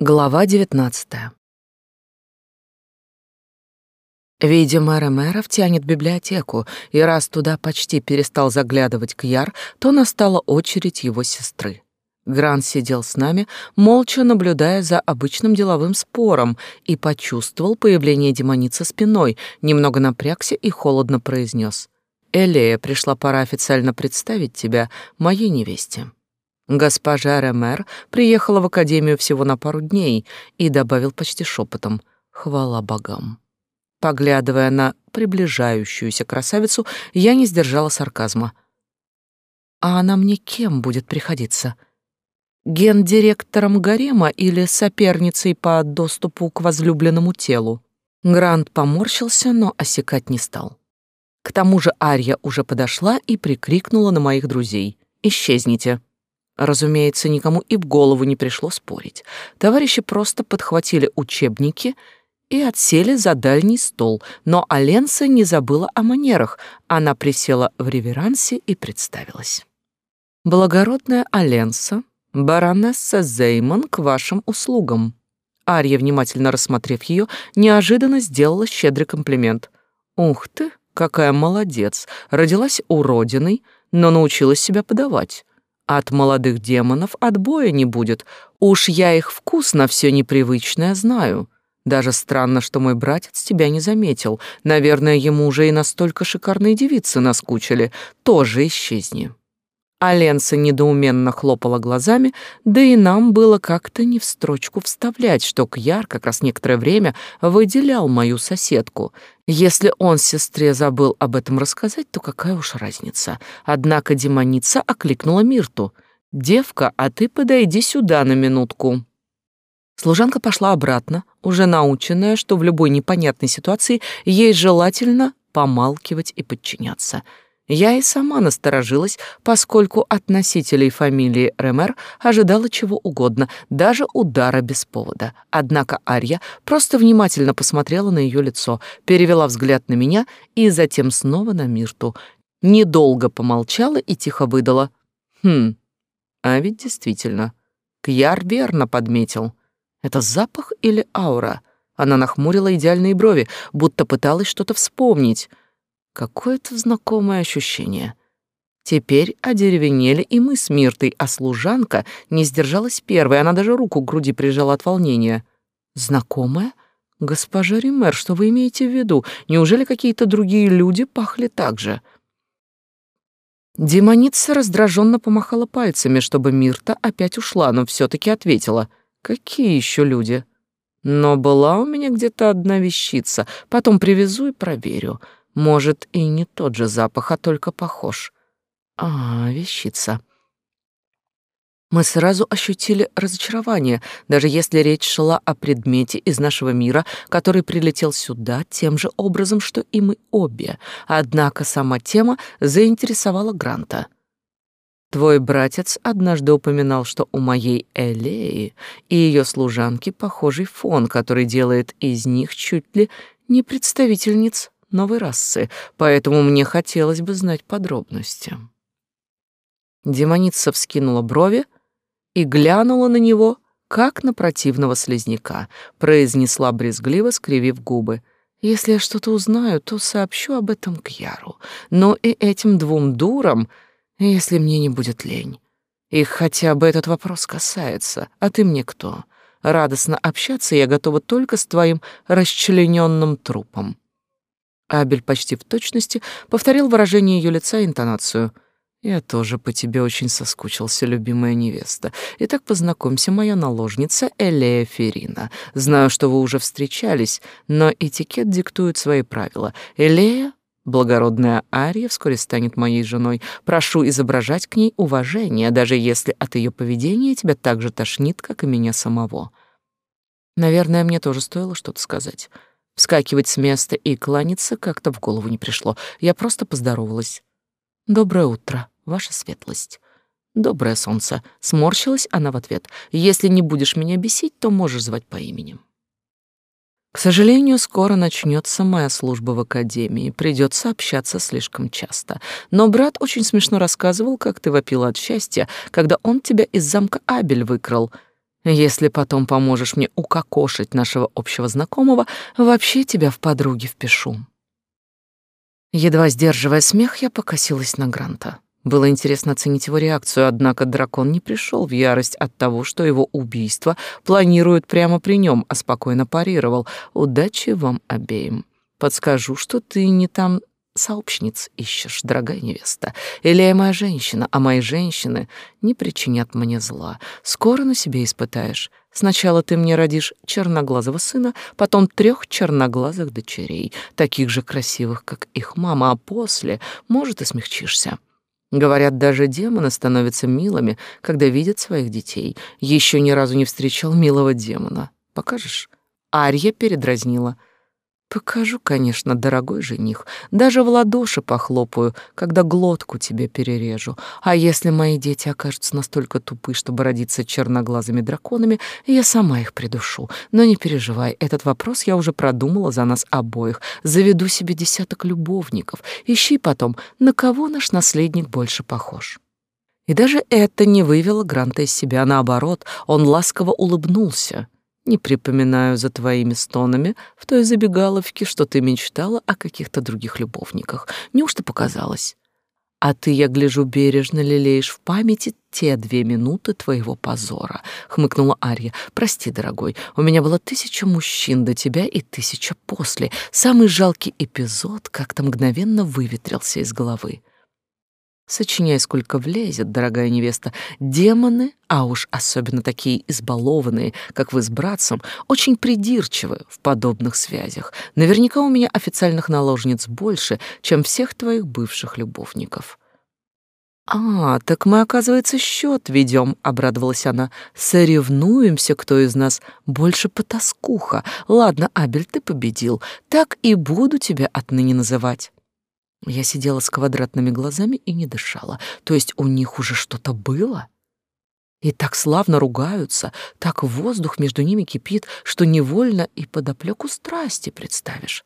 Глава девятнадцатая. Видимо, Ремеров тянет библиотеку, и раз туда почти перестал заглядывать Кьяр, то настала очередь его сестры. Грант сидел с нами, молча наблюдая за обычным деловым спором, и почувствовал появление демоницы спиной, немного напрягся и холодно произнес. «Элея, пришла пора официально представить тебя моей невесте». Госпожа Ремер приехала в академию всего на пару дней и добавил почти шепотом «Хвала богам». Поглядывая на приближающуюся красавицу, я не сдержала сарказма. «А она мне кем будет приходиться? Гендиректором гарема или соперницей по доступу к возлюбленному телу?» Грант поморщился, но осекать не стал. К тому же Арья уже подошла и прикрикнула на моих друзей. «Исчезните!» Разумеется, никому и в голову не пришло спорить. Товарищи просто подхватили учебники и отсели за дальний стол, но Аленса не забыла о манерах. Она присела в реверансе и представилась. «Благородная Аленса, баронесса Зейман к вашим услугам». Ария, внимательно рассмотрев ее, неожиданно сделала щедрый комплимент. «Ух ты, какая молодец! Родилась уродиной, но научилась себя подавать. От молодых демонов отбоя не будет. Уж я их вкус на все непривычное знаю. Даже странно, что мой братец тебя не заметил. Наверное, ему уже и настолько шикарные девицы наскучили. Тоже исчезни. Аленса недоуменно хлопала глазами, да и нам было как-то не в строчку вставлять, что Кьяр как раз некоторое время выделял мою соседку. Если он сестре забыл об этом рассказать, то какая уж разница. Однако демоница окликнула Мирту. «Девка, а ты подойди сюда на минутку». Служанка пошла обратно, уже наученная, что в любой непонятной ситуации ей желательно помалкивать и подчиняться — я и сама насторожилась, поскольку от носителей фамилии Ремер ожидала чего угодно, даже удара без повода. Однако Арья просто внимательно посмотрела на ее лицо, перевела взгляд на меня и затем снова на Мирту. Недолго помолчала и тихо выдала. «Хм, а ведь действительно, Кьяр верно подметил. Это запах или аура?» Она нахмурила идеальные брови, будто пыталась что-то вспомнить — Какое-то знакомое ощущение. Теперь одеревенели и мы с Миртой, а служанка не сдержалась первой, она даже руку к груди прижала от волнения. Знакомая? Госпожа Ример, что вы имеете в виду? Неужели какие-то другие люди пахли так же? Демоница раздраженно помахала пальцами, чтобы Мирта опять ушла, но все таки ответила. «Какие еще люди?» «Но была у меня где-то одна вещица. Потом привезу и проверю. Может, и не тот же запах, а только похож. А, вещица. Мы сразу ощутили разочарование, даже если речь шла о предмете из нашего мира, который прилетел сюда тем же образом, что и мы обе. Однако сама тема заинтересовала Гранта. Твой братец однажды упоминал, что у моей Элеи и ее служанки похожий фон, который делает из них чуть ли не представительниц новой расы, поэтому мне хотелось бы знать подробности. Демоница вскинула брови и глянула на него, как на противного слизняка, произнесла брезгливо, скривив губы. «Если я что-то узнаю, то сообщу об этом Кьяру, но и этим двум дурам, если мне не будет лень. Их хотя бы этот вопрос касается, а ты мне кто?» Радостно общаться я готова только с твоим расчлененным трупом. Абель почти в точности повторил выражение ее лица и интонацию. «Я тоже по тебе очень соскучился, любимая невеста. Итак, познакомься, моя наложница Элея Ферина. Знаю, что вы уже встречались, но этикет диктует свои правила. Элея Благородная Ария вскоре станет моей женой. Прошу изображать к ней уважение, даже если от ее поведения тебя так же тошнит, как и меня самого. Наверное, мне тоже стоило что-то сказать. Вскакивать с места и кланяться как-то в голову не пришло. Я просто поздоровалась. «Доброе утро, ваша светлость». «Доброе солнце», — сморщилась она в ответ. «Если не будешь меня бесить, то можешь звать по имени». К сожалению, скоро начнется моя служба в академии, придется общаться слишком часто. Но брат очень смешно рассказывал, как ты вопила от счастья, когда он тебя из замка Абель выкрал. Если потом поможешь мне укокошить нашего общего знакомого, вообще тебя в подруги впишу. Едва сдерживая смех, я покосилась на Гранта. Было интересно оценить его реакцию, однако дракон не пришел в ярость от того, что его убийство планируют прямо при нем, а спокойно парировал. «Удачи вам обеим. Подскажу, что ты не там сообщниц ищешь, дорогая невеста. Или я моя женщина, а мои женщины не причинят мне зла. Скоро на себе испытаешь. Сначала ты мне родишь черноглазого сына, потом трех черноглазых дочерей, таких же красивых, как их мама, а после, может, и смягчишься. Говорят, даже демоны становятся милыми, когда видят своих детей. Еще ни разу не встречал милого демона. Покажешь? Арья передразнила — Покажу, конечно, дорогой жених. Даже в ладоши похлопаю, когда глотку тебе перережу. А если мои дети окажутся настолько тупы, чтобы родиться черноглазыми драконами, я сама их придушу. Но не переживай, этот вопрос я уже продумала за нас обоих. Заведу себе десяток любовников. Ищи потом, на кого наш наследник больше похож. И даже это не вывело Гранта из себя. Наоборот, он ласково улыбнулся. Не припоминаю за твоими стонами в той забегаловке, что ты мечтала о каких-то других любовниках. Неужто показалось? А ты, я гляжу, бережно лелеешь в памяти те две минуты твоего позора, — хмыкнула Ария. Прости, дорогой, у меня было тысяча мужчин до тебя и тысяча после. Самый жалкий эпизод как-то мгновенно выветрился из головы. Сочиняй, сколько влезет, дорогая невеста. Демоны, а уж особенно такие избалованные, как вы с братцем, очень придирчивы в подобных связях. Наверняка у меня официальных наложниц больше, чем всех твоих бывших любовников. «А, так мы, оказывается, счет ведем», — обрадовалась она. «Соревнуемся, кто из нас больше потаскуха. Ладно, Абель, ты победил. Так и буду тебя отныне называть». Я сидела с квадратными глазами и не дышала. То есть у них уже что-то было? И так славно ругаются, так воздух между ними кипит, что невольно и подоплеку страсти представишь.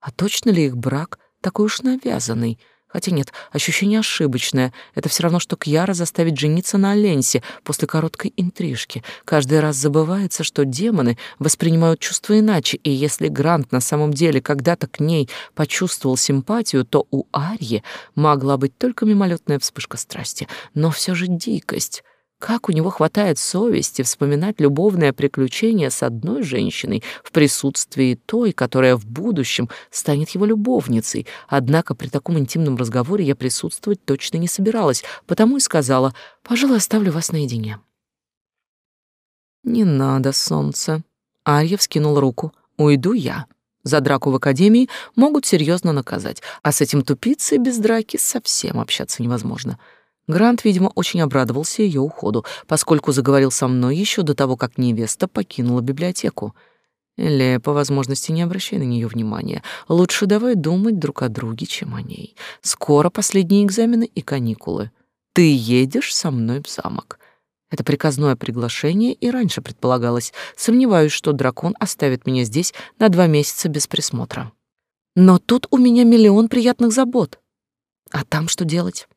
А точно ли их брак такой уж навязанный — Хотя нет, ощущение ошибочное. Это все равно, что Кьяра заставить жениться на Аленсе после короткой интрижки. Каждый раз забывается, что демоны воспринимают чувства иначе, и если Грант на самом деле когда-то к ней почувствовал симпатию, то у Арьи могла быть только мимолетная вспышка страсти, но все же дикость. Как у него хватает совести вспоминать любовное приключение с одной женщиной в присутствии той, которая в будущем станет его любовницей. Однако при таком интимном разговоре я присутствовать точно не собиралась, потому и сказала, «Пожалуй, оставлю вас наедине». «Не надо, солнце». Арья вскинул руку. «Уйду я». За драку в академии могут серьезно наказать, а с этим тупицей без драки совсем общаться невозможно. Грант, видимо, очень обрадовался ее уходу, поскольку заговорил со мной еще до того, как невеста покинула библиотеку. Или, по возможности, не обращай на нее внимания. Лучше давай думать друг о друге, чем о ней. Скоро последние экзамены и каникулы. Ты едешь со мной в замок. Это приказное приглашение и раньше предполагалось. Сомневаюсь, что дракон оставит меня здесь на два месяца без присмотра. Но тут у меня миллион приятных забот. А там что делать?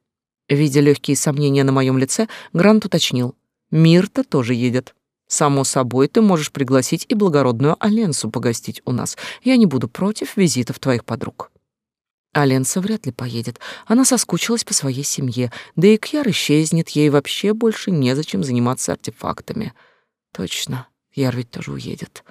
Видя легкие сомнения на моем лице, Грант уточнил. «Мирта тоже едет. Само собой, ты можешь пригласить и благородную Аленсу погостить у нас. Я не буду против визитов твоих подруг». Аленса вряд ли поедет. Она соскучилась по своей семье, да и Кьяр исчезнет, ей вообще больше незачем заниматься артефактами. Точно, Яр ведь тоже уедет.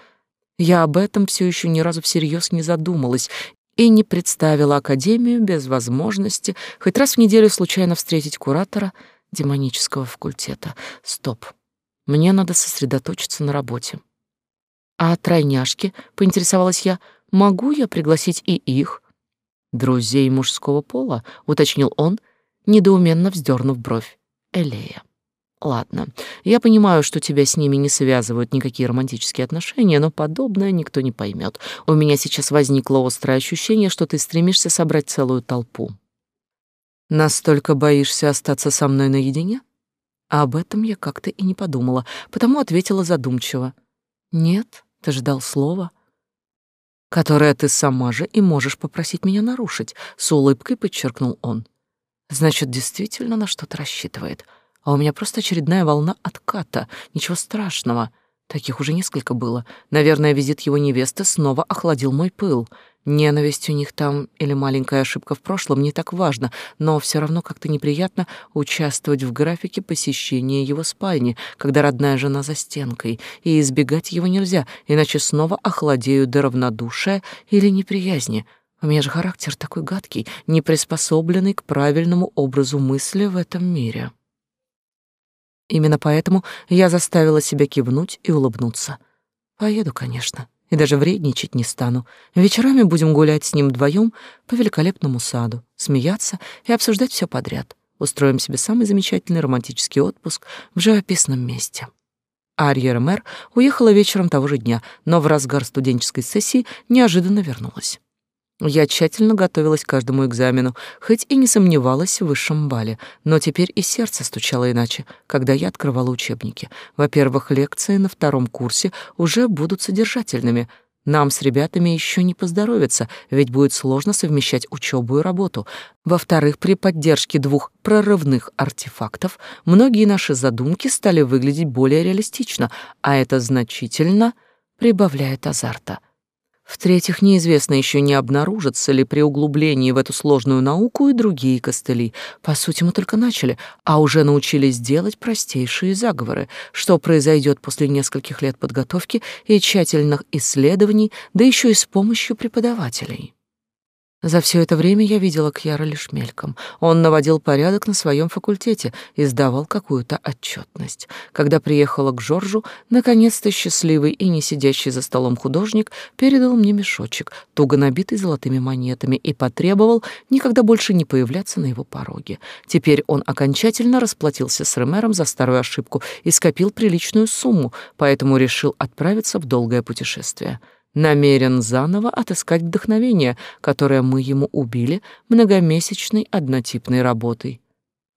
Я об этом все еще ни разу всерьез не задумалась и не представила Академию без возможности хоть раз в неделю случайно встретить куратора демонического факультета. Стоп. Мне надо сосредоточиться на работе. А тройняшки, поинтересовалась я, могу я пригласить и их? Друзей мужского пола, уточнил он, недоуменно вздернув бровь. Элея. Ладно, я понимаю, что тебя с ними не связывают никакие романтические отношения, но подобное никто не поймет. У меня сейчас возникло острое ощущение, что ты стремишься собрать целую толпу. Настолько боишься остаться со мной наедине? А об этом я как-то и не подумала, потому ответила задумчиво. Нет, ты ждал слова, которое ты сама же и можешь попросить меня нарушить, с улыбкой подчеркнул он. Значит, действительно на что-то рассчитывает. А у меня просто очередная волна отката. Ничего страшного. Таких уже несколько было. Наверное, визит его невесты снова охладил мой пыл. Ненависть у них там или маленькая ошибка в прошлом не так важно, но все равно как-то неприятно участвовать в графике посещения его спальни, когда родная жена за стенкой, и избегать его нельзя, иначе снова охладею до равнодушия или неприязни. У меня же характер такой гадкий, не приспособленный к правильному образу мысли в этом мире. Именно поэтому я заставила себя кивнуть и улыбнуться. Поеду, конечно, и даже вредничать не стану. Вечерами будем гулять с ним вдвоем по великолепному саду, смеяться и обсуждать все подряд. Устроим себе самый замечательный романтический отпуск в живописном месте. Арья Ремер уехала вечером того же дня, но в разгар студенческой сессии неожиданно вернулась. Я тщательно готовилась к каждому экзамену, хоть и не сомневалась в высшем бале, но теперь и сердце стучало иначе, когда я открывала учебники. Во-первых, лекции на втором курсе уже будут содержательными. Нам с ребятами еще не поздоровится, ведь будет сложно совмещать учебу и работу. Во-вторых, при поддержке двух прорывных артефактов многие наши задумки стали выглядеть более реалистично, а это значительно прибавляет азарта. В-третьих, неизвестно еще не обнаружатся ли при углублении в эту сложную науку и другие костыли. По сути, мы только начали, а уже научились делать простейшие заговоры, что произойдет после нескольких лет подготовки и тщательных исследований, да еще и с помощью преподавателей. За все это время я видела Кьяра лишь мельком. Он наводил порядок на своем факультете и сдавал какую-то отчетность. Когда приехала к Жоржу, наконец-то счастливый и не сидящий за столом художник передал мне мешочек, туго набитый золотыми монетами, и потребовал никогда больше не появляться на его пороге. Теперь он окончательно расплатился с Ремером за старую ошибку и скопил приличную сумму, поэтому решил отправиться в долгое путешествие намерен заново отыскать вдохновение, которое мы ему убили многомесячной однотипной работой.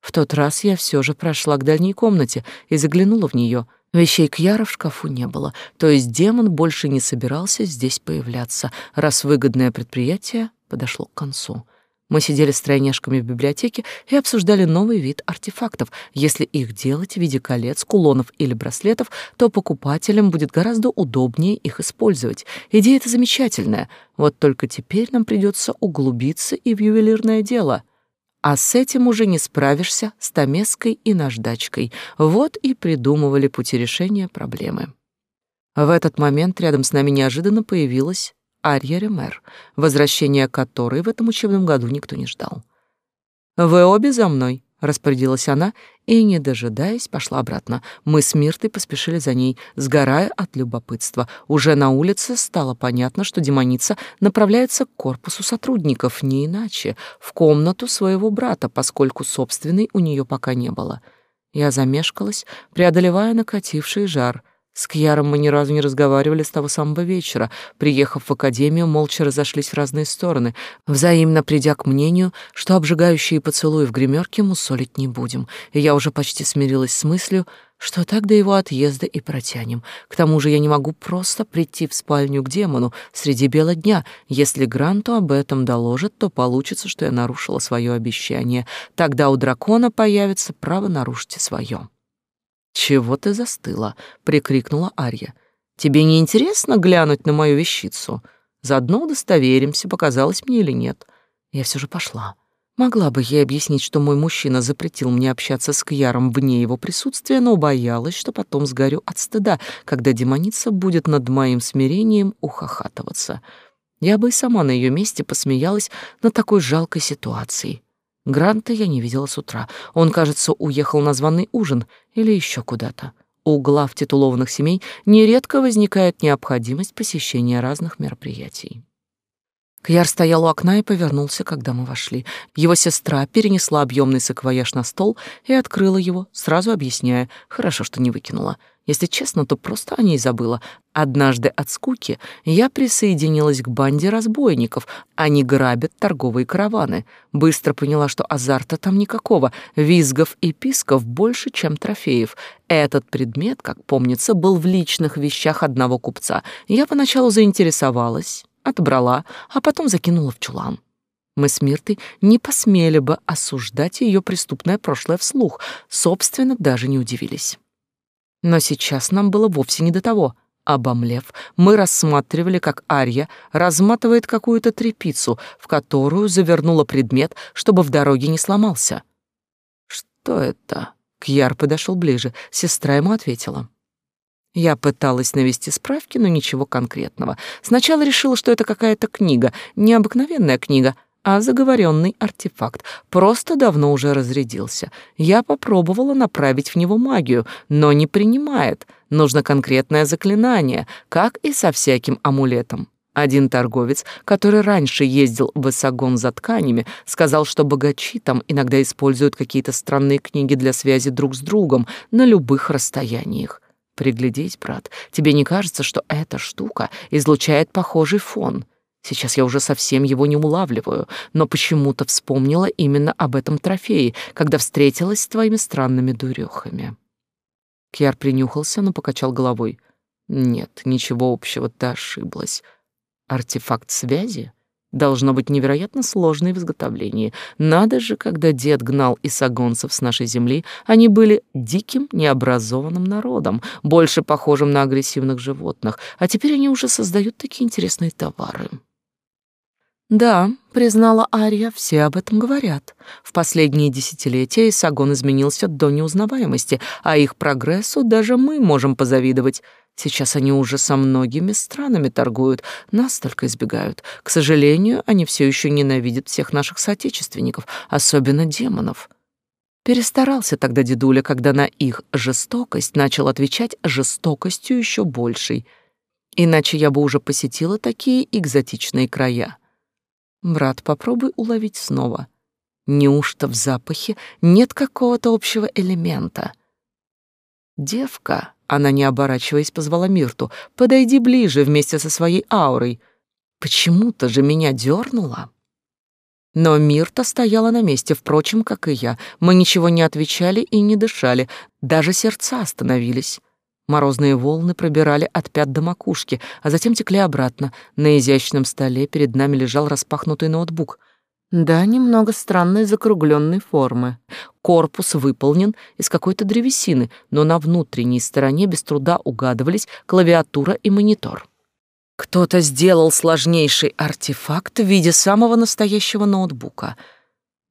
В тот раз я все же прошла к дальней комнате и заглянула в нее. Вещей Кьяра в шкафу не было, то есть демон больше не собирался здесь появляться, раз выгодное предприятие подошло к концу. Мы сидели с тройняшками в библиотеке и обсуждали новый вид артефактов. Если их делать в виде колец, кулонов или браслетов, то покупателям будет гораздо удобнее их использовать. Идея эта замечательная. Вот только теперь нам придется углубиться и в ювелирное дело. А с этим уже не справишься с томеской и наждачкой. Вот и придумывали пути решения проблемы. В этот момент рядом с нами неожиданно появилась Арья Ремер, возвращения которой в этом учебном году никто не ждал. «Вы обе за мной», — распорядилась она, и, не дожидаясь, пошла обратно. Мы с Миртой поспешили за ней, сгорая от любопытства. Уже на улице стало понятно, что демоница направляется к корпусу сотрудников, не иначе, в комнату своего брата, поскольку собственной у нее пока не было. Я замешкалась, преодолевая накативший жар — с Кьяром мы ни разу не разговаривали с того самого вечера. Приехав в академию, молча разошлись в разные стороны, взаимно придя к мнению, что обжигающие поцелуи в гримерке мусолить не будем. И я уже почти смирилась с мыслью, что так до его отъезда и протянем. К тому же я не могу просто прийти в спальню к демону среди бела дня. Если Гранту об этом доложат, то получится, что я нарушила свое обещание. Тогда у дракона появится право нарушить свое. «Чего ты застыла?» — прикрикнула Арья. «Тебе не интересно глянуть на мою вещицу? Заодно удостоверимся, показалось мне или нет». Я все же пошла. Могла бы ей объяснить, что мой мужчина запретил мне общаться с Кьяром вне его присутствия, но боялась, что потом сгорю от стыда, когда демоница будет над моим смирением ухахатываться. Я бы и сама на ее месте посмеялась над такой жалкой ситуацией. Гранта я не видела с утра. Он, кажется, уехал на званый ужин или еще куда-то. У глав титулованных семей нередко возникает необходимость посещения разных мероприятий. Кьяр стоял у окна и повернулся, когда мы вошли. Его сестра перенесла объемный саквояж на стол и открыла его, сразу объясняя, хорошо, что не выкинула. Если честно, то просто о ней забыла. Однажды от скуки я присоединилась к банде разбойников. Они грабят торговые караваны. Быстро поняла, что азарта там никакого. Визгов и писков больше, чем трофеев. Этот предмет, как помнится, был в личных вещах одного купца. Я поначалу заинтересовалась, отобрала, а потом закинула в чулан. Мы с Миртой не посмели бы осуждать ее преступное прошлое вслух, собственно, даже не удивились. Но сейчас нам было вовсе не до того. Обомлев, мы рассматривали, как Арья разматывает какую-то тряпицу, в которую завернула предмет, чтобы в дороге не сломался. «Что это?» Кьяр подошел ближе, сестра ему ответила. Я пыталась навести справки, но ничего конкретного. Сначала решила, что это какая-то книга, необыкновенная книга, а заговоренный артефакт. Просто давно уже разрядился. Я попробовала направить в него магию, но не принимает. Нужно конкретное заклинание, как и со всяким амулетом. Один торговец, который раньше ездил в Высогон за тканями, сказал, что богачи там иногда используют какие-то странные книги для связи друг с другом на любых расстояниях. Приглядись, брат, тебе не кажется, что эта штука излучает похожий фон? Сейчас я уже совсем его не улавливаю, но почему-то вспомнила именно об этом трофее, когда встретилась с твоими странными дурехами. Кьяр принюхался, но покачал головой. Нет, ничего общего, ты ошиблась. Артефакт связи должно быть невероятно сложный в изготовлении. Надо же, когда дед гнал исагонцев с нашей земли, они были диким, необразованным народом, больше похожим на агрессивных животных, а теперь они уже создают такие интересные товары. «Да», — признала Ария, — «все об этом говорят. В последние десятилетия Исагон изменился до неузнаваемости, а их прогрессу даже мы можем позавидовать. Сейчас они уже со многими странами торгуют, нас только избегают. К сожалению, они все еще ненавидят всех наших соотечественников, особенно демонов. Перестарался тогда дедуля, когда на их жестокость начал отвечать жестокостью еще большей. Иначе я бы уже посетила такие экзотичные края. Брат, попробуй уловить снова. Неужто в запахе нет какого-то общего элемента? Девка, она, не оборачиваясь, позвала Мирту. «Подойди ближе вместе со своей аурой. Почему-то же меня дернуло». Но Мирта стояла на месте, впрочем, как и я. Мы ничего не отвечали и не дышали, даже сердца остановились. Морозные волны пробирали от пят до макушки, а затем текли обратно. На изящном столе перед нами лежал распахнутый ноутбук. Да, немного странной закругленной формы. Корпус выполнен из какой-то древесины, но на внутренней стороне без труда угадывались клавиатура и монитор. Кто-то сделал сложнейший артефакт в виде самого настоящего ноутбука.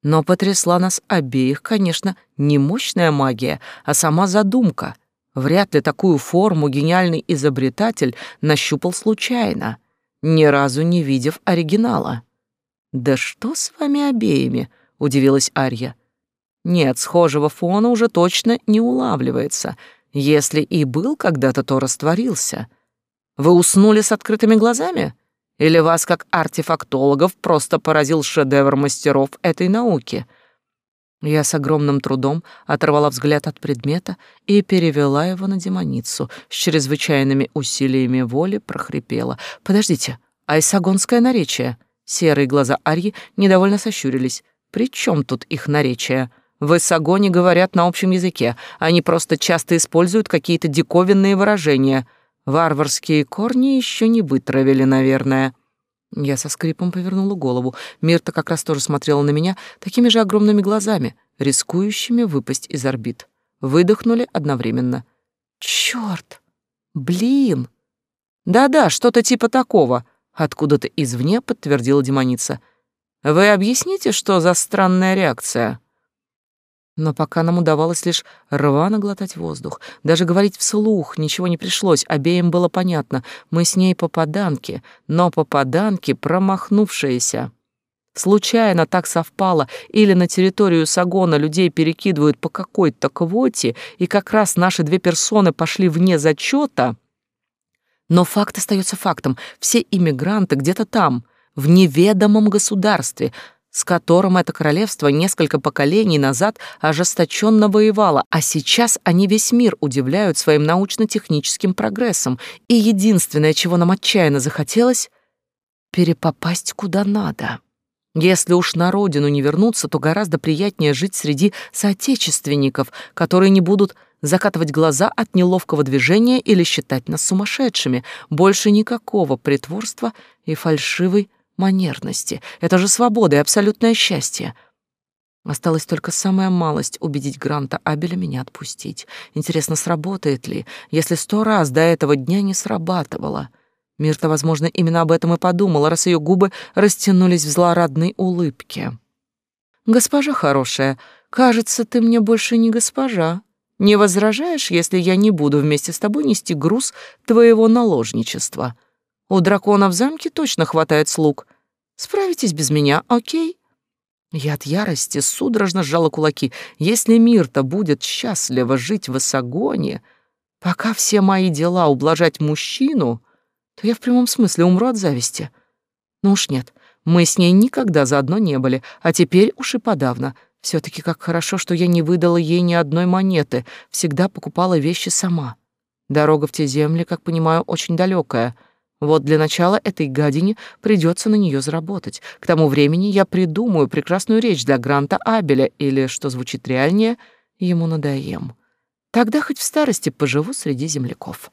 Но потрясла нас обеих, конечно, не мощная магия, а сама задумка. Вряд ли такую форму гениальный изобретатель нащупал случайно, ни разу не видев оригинала. «Да что с вами обеими?» — удивилась Арья. «Нет, схожего фона уже точно не улавливается. Если и был когда-то, то растворился. Вы уснули с открытыми глазами? Или вас, как артефактологов, просто поразил шедевр мастеров этой науки?» Я с огромным трудом оторвала взгляд от предмета и перевела его на демоницу. С чрезвычайными усилиями воли прохрипела. «Подождите, айсагонское наречие?» Серые глаза Арьи недовольно сощурились. «При чем тут их наречия? В Эссагоне говорят на общем языке. Они просто часто используют какие-то диковинные выражения. Варварские корни еще не вытравили, наверное». Я со скрипом повернула голову. Мирта как раз тоже смотрела на меня такими же огромными глазами, рискующими выпасть из орбит. Выдохнули одновременно. «Чёрт! Блин!» «Да-да, что-то типа такого», Откуда-то извне подтвердила демоница. «Вы объясните, что за странная реакция?» Но пока нам удавалось лишь рвано глотать воздух. Даже говорить вслух ничего не пришлось, обеим было понятно. Мы с ней попаданки, но попаданки промахнувшиеся. Случайно так совпало, или на территорию Сагона людей перекидывают по какой-то квоте, и как раз наши две персоны пошли вне зачета — но факт остается фактом. Все иммигранты где-то там, в неведомом государстве, с которым это королевство несколько поколений назад ожесточенно воевало, а сейчас они весь мир удивляют своим научно-техническим прогрессом, и единственное, чего нам отчаянно захотелось — перепопасть куда надо. Если уж на родину не вернуться, то гораздо приятнее жить среди соотечественников, которые не будут закатывать глаза от неловкого движения или считать нас сумасшедшими. Больше никакого притворства и фальшивой манерности. Это же свобода и абсолютное счастье. Осталось только самая малость убедить Гранта Абеля меня отпустить. Интересно, сработает ли, если сто раз до этого дня не срабатывало? Мирта, возможно, именно об этом и подумала, раз ее губы растянулись в злорадной улыбке. «Госпожа хорошая, кажется, ты мне больше не госпожа. Не возражаешь, если я не буду вместе с тобой нести груз твоего наложничества? У дракона в замке точно хватает слуг. Справитесь без меня, окей?» Я от ярости судорожно сжала кулаки. Если Мирта будет счастливо жить в Исагоне, пока все мои дела ублажать мужчину, то я в прямом смысле умру от зависти. Ну уж нет, мы с ней никогда заодно не были, а теперь уж и подавно. все таки как хорошо, что я не выдала ей ни одной монеты, всегда покупала вещи сама. Дорога в те земли, как понимаю, очень далекая. Вот для начала этой гадине придется на нее заработать. К тому времени я придумаю прекрасную речь для Гранта Абеля или, что звучит реальнее, ему надоем. Тогда хоть в старости поживу среди земляков.